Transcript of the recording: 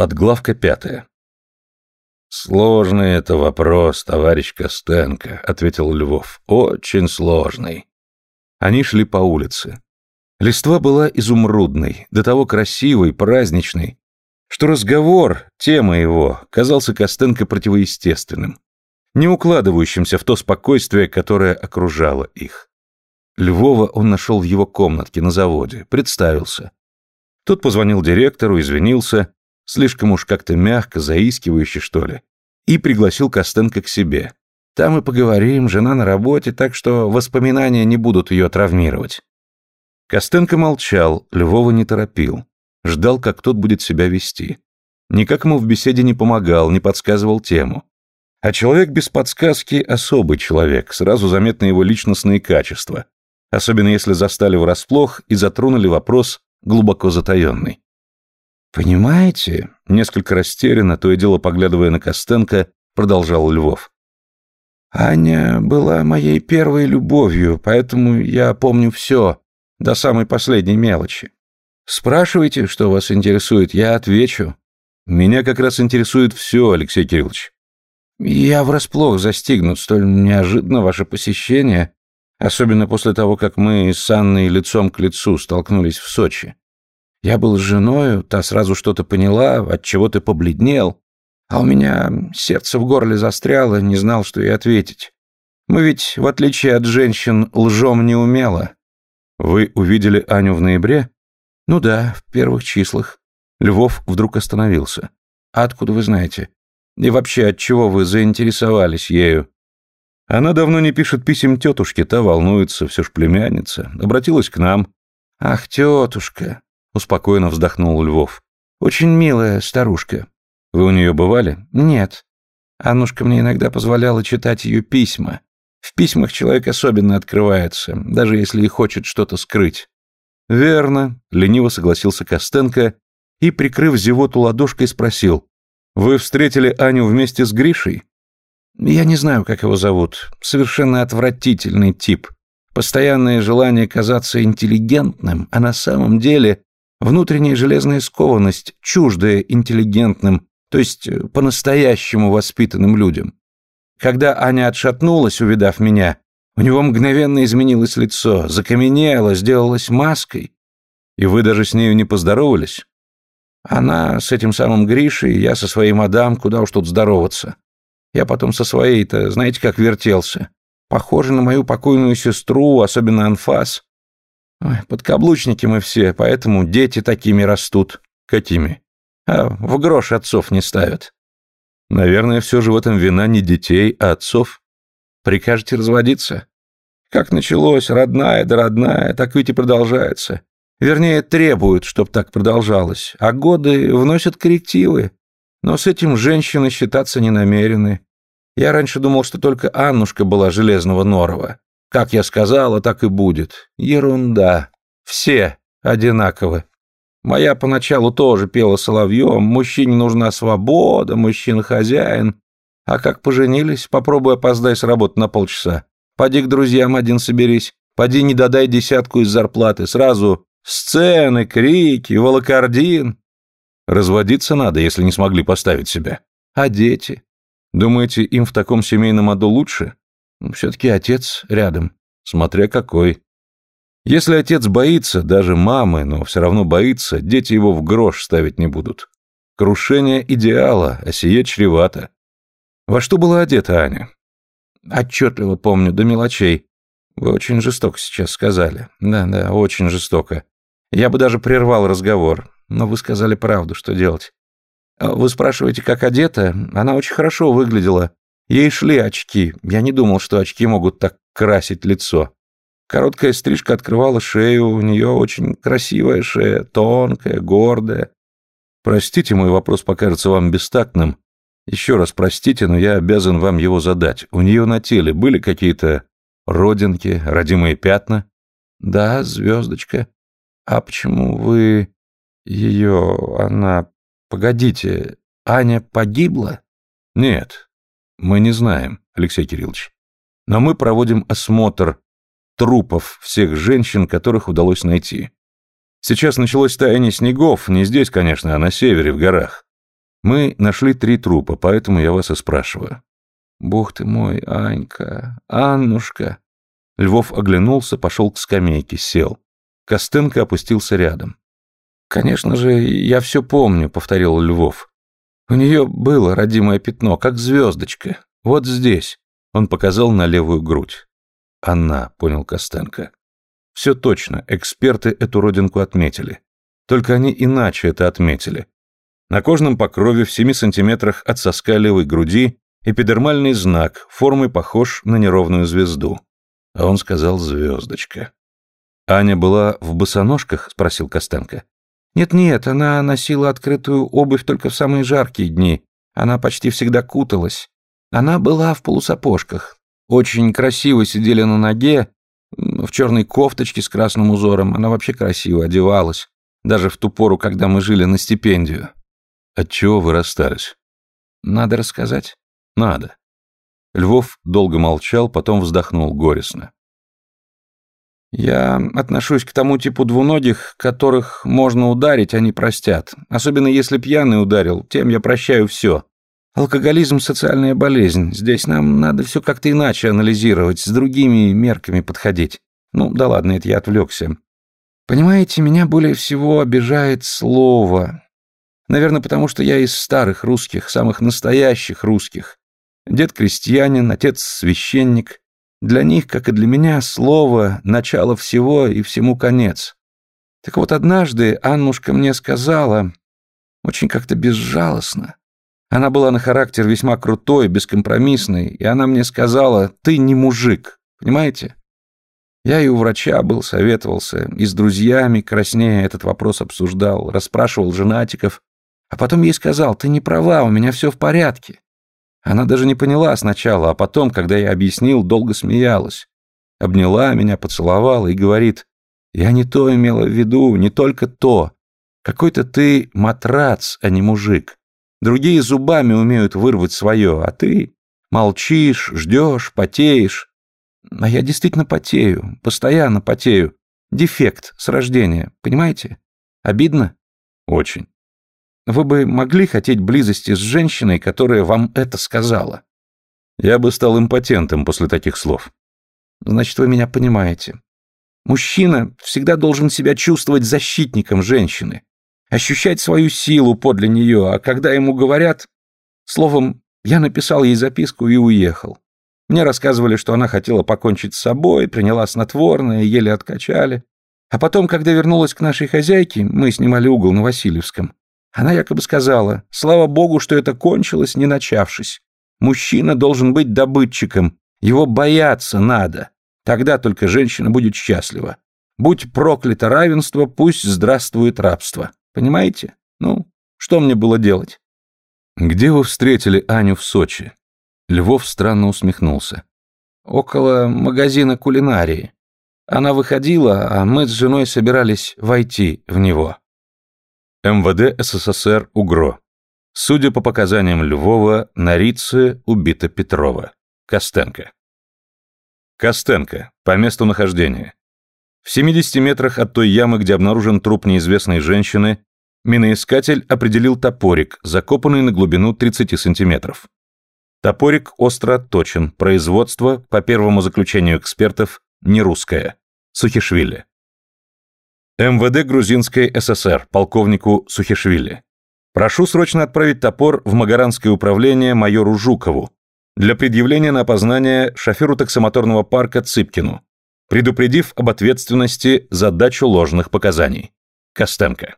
Подглавка пятая. «Сложный это вопрос, товарищ Костенко», — ответил Львов. «Очень сложный». Они шли по улице. Листва была изумрудной, до того красивой, праздничной, что разговор, тема его, казался Костенко противоестественным, не укладывающимся в то спокойствие, которое окружало их. Львова он нашел в его комнатке на заводе, представился. Тот позвонил директору, извинился, слишком уж как-то мягко, заискивающе, что ли, и пригласил Костенко к себе. Там и поговорим, жена на работе, так что воспоминания не будут ее травмировать. Костенко молчал, Львова не торопил. Ждал, как тот будет себя вести. Никак ему в беседе не помогал, не подсказывал тему. А человек без подсказки – особый человек, сразу заметны его личностные качества, особенно если застали врасплох и затронули вопрос глубоко затаенный. «Понимаете?» — несколько растерянно, то и дело поглядывая на Костенко, продолжал Львов. «Аня была моей первой любовью, поэтому я помню все, до самой последней мелочи. Спрашивайте, что вас интересует, я отвечу. Меня как раз интересует все, Алексей Кириллович. Я врасплох застигнут столь неожиданно ваше посещение, особенно после того, как мы с Анной лицом к лицу столкнулись в Сочи. Я был с женою, та сразу что-то поняла, от чего ты побледнел, а у меня сердце в горле застряло, не знал, что ей ответить. Мы ведь, в отличие от женщин, лжем не умело. Вы увидели Аню в ноябре? Ну да, в первых числах. Львов вдруг остановился. А откуда вы знаете? И вообще, от чего вы заинтересовались ею? Она давно не пишет писем тетушке, та волнуется, все ж племянница. Обратилась к нам. Ах, тетушка, Успокоенно вздохнул Львов. «Очень милая старушка. Вы у нее бывали?» «Нет. Аннушка мне иногда позволяла читать ее письма. В письмах человек особенно открывается, даже если и хочет что-то скрыть». «Верно», — лениво согласился Костенко и, прикрыв зевоту ладошкой, спросил. «Вы встретили Аню вместе с Гришей?» «Я не знаю, как его зовут. Совершенно отвратительный тип. Постоянное желание казаться интеллигентным, а на самом деле Внутренняя железная скованность, чуждая интеллигентным, то есть э, по-настоящему воспитанным людям. Когда Аня отшатнулась, увидав меня, у него мгновенно изменилось лицо, закаменело, сделалось маской. И вы даже с нею не поздоровались? Она с этим самым Гришей, я со своей мадам, куда уж тут здороваться. Я потом со своей-то, знаете, как вертелся. Похоже на мою покойную сестру, особенно анфас. Ой, подкаблучники мы все, поэтому дети такими растут. Какими? А в грош отцов не ставят. Наверное, все же в этом вина не детей, а отцов. Прикажете разводиться? Как началось, родная да родная, так ведь и продолжается. Вернее, требуют, чтобы так продолжалось, а годы вносят коррективы. Но с этим женщины считаться не намерены. Я раньше думал, что только Аннушка была железного норова. Как я сказала, так и будет. Ерунда. Все одинаковы. Моя поначалу тоже пела соловьем. Мужчине нужна свобода, мужчина хозяин. А как поженились, попробуй опоздай с работы на полчаса. Поди к друзьям один соберись. Поди не додай десятку из зарплаты. Сразу сцены, крики, волокордин. Разводиться надо, если не смогли поставить себя. А дети? Думаете, им в таком семейном аду лучше? Все-таки отец рядом, смотря какой. Если отец боится, даже мамы, но все равно боится, дети его в грош ставить не будут. Крушение идеала, а сие чревато. Во что была одета Аня? Отчетливо помню, до мелочей. Вы очень жестоко сейчас сказали. Да-да, очень жестоко. Я бы даже прервал разговор, но вы сказали правду, что делать. Вы спрашиваете, как одета? Она очень хорошо выглядела. Ей шли очки. Я не думал, что очки могут так красить лицо. Короткая стрижка открывала шею, у нее очень красивая шея, тонкая, гордая. Простите, мой вопрос покажется вам бестактным. Еще раз простите, но я обязан вам его задать. У нее на теле были какие-то родинки, родимые пятна? Да, звездочка. А почему вы ее... она... Погодите, Аня погибла? Нет, мы не знаем, Алексей Кириллович. Но мы проводим осмотр трупов всех женщин, которых удалось найти. Сейчас началось таяние снегов, не здесь, конечно, а на севере, в горах. Мы нашли три трупа, поэтому я вас и спрашиваю. Бог ты мой, Анька, Аннушка. Львов оглянулся, пошел к скамейке, сел. Костенко опустился рядом. «Конечно же, я все помню», — повторил Львов. «У нее было родимое пятно, как звездочка. Вот здесь». Он показал на левую грудь. «Она», — понял Костенко. «Все точно, эксперты эту родинку отметили. Только они иначе это отметили. На кожном покрове в 7 сантиметрах от соска левой груди эпидермальный знак, формой похож на неровную звезду. А он сказал «звездочка». «Аня была в босоножках?» – спросил Костенко. «Нет-нет, она носила открытую обувь только в самые жаркие дни. Она почти всегда куталась. Она была в полусапожках. Очень красиво сидели на ноге, в черной кофточке с красным узором. Она вообще красиво одевалась. Даже в ту пору, когда мы жили на стипендию. Отчего вы расстались? Надо рассказать? Надо. Львов долго молчал, потом вздохнул горестно. Я отношусь к тому типу двуногих, которых можно ударить, они простят. Особенно если пьяный ударил, тем я прощаю все. Алкоголизм – социальная болезнь. Здесь нам надо все как-то иначе анализировать, с другими мерками подходить. Ну, да ладно, это я отвлекся. Понимаете, меня более всего обижает слово. Наверное, потому что я из старых русских, самых настоящих русских. Дед крестьянин, отец священник. Для них, как и для меня, слово – начало всего и всему конец. Так вот, однажды Аннушка мне сказала, очень как-то безжалостно. Она была на характер весьма крутой, бескомпромиссный, и она мне сказала, ты не мужик, понимаете? Я и у врача был, советовался, и с друзьями, краснея, этот вопрос обсуждал, расспрашивал женатиков, а потом ей сказал, ты не права, у меня все в порядке. Она даже не поняла сначала, а потом, когда я объяснил, долго смеялась. Обняла меня, поцеловала и говорит, я не то имела в виду, не только то. Какой-то ты матрац, а не мужик. Другие зубами умеют вырвать свое, а ты молчишь, ждешь, потеешь. А я действительно потею, постоянно потею. Дефект с рождения, понимаете? Обидно? Очень. Вы бы могли хотеть близости с женщиной, которая вам это сказала? Я бы стал импотентом после таких слов. Значит, вы меня понимаете. Мужчина всегда должен себя чувствовать защитником женщины, ощущать свою силу подле нее, а когда ему говорят... Словом, я написал ей записку и уехал. Мне рассказывали, что она хотела покончить с собой, приняла снотворное, еле откачали. А потом, когда вернулась к нашей хозяйке, мы снимали угол на Васильевском, она якобы сказала, слава богу, что это кончилось, не начавшись. Мужчина должен быть добытчиком, его бояться надо. Тогда только женщина будет счастлива. Будь проклято равенство, пусть здравствует рабство. Понимаете? Ну, что мне было делать? Где вы встретили Аню в Сочи? Львов странно усмехнулся. Около магазина кулинарии. Она выходила, а мы с женой собирались войти в него. МВД СССР УГРО. Судя по показаниям Львова, на Рице убита Петрова. Костенко. Костенко. По месту нахождения. В 70 метрах от той ямы, где обнаружен труп неизвестной женщины, миноискатель определил топорик, закопанный на глубину 30 сантиметров. Топорик остро отточен, производство, по первому заключению экспертов, не русское. Сухишвили. МВД Грузинской ССР, полковнику Сухишвили. Прошу срочно отправить топор в Магаранское управление майору Жукову для предъявления на опознание шоферу таксомоторного парка Цыпкину, предупредив об ответственности за дачу ложных показаний. Костенко.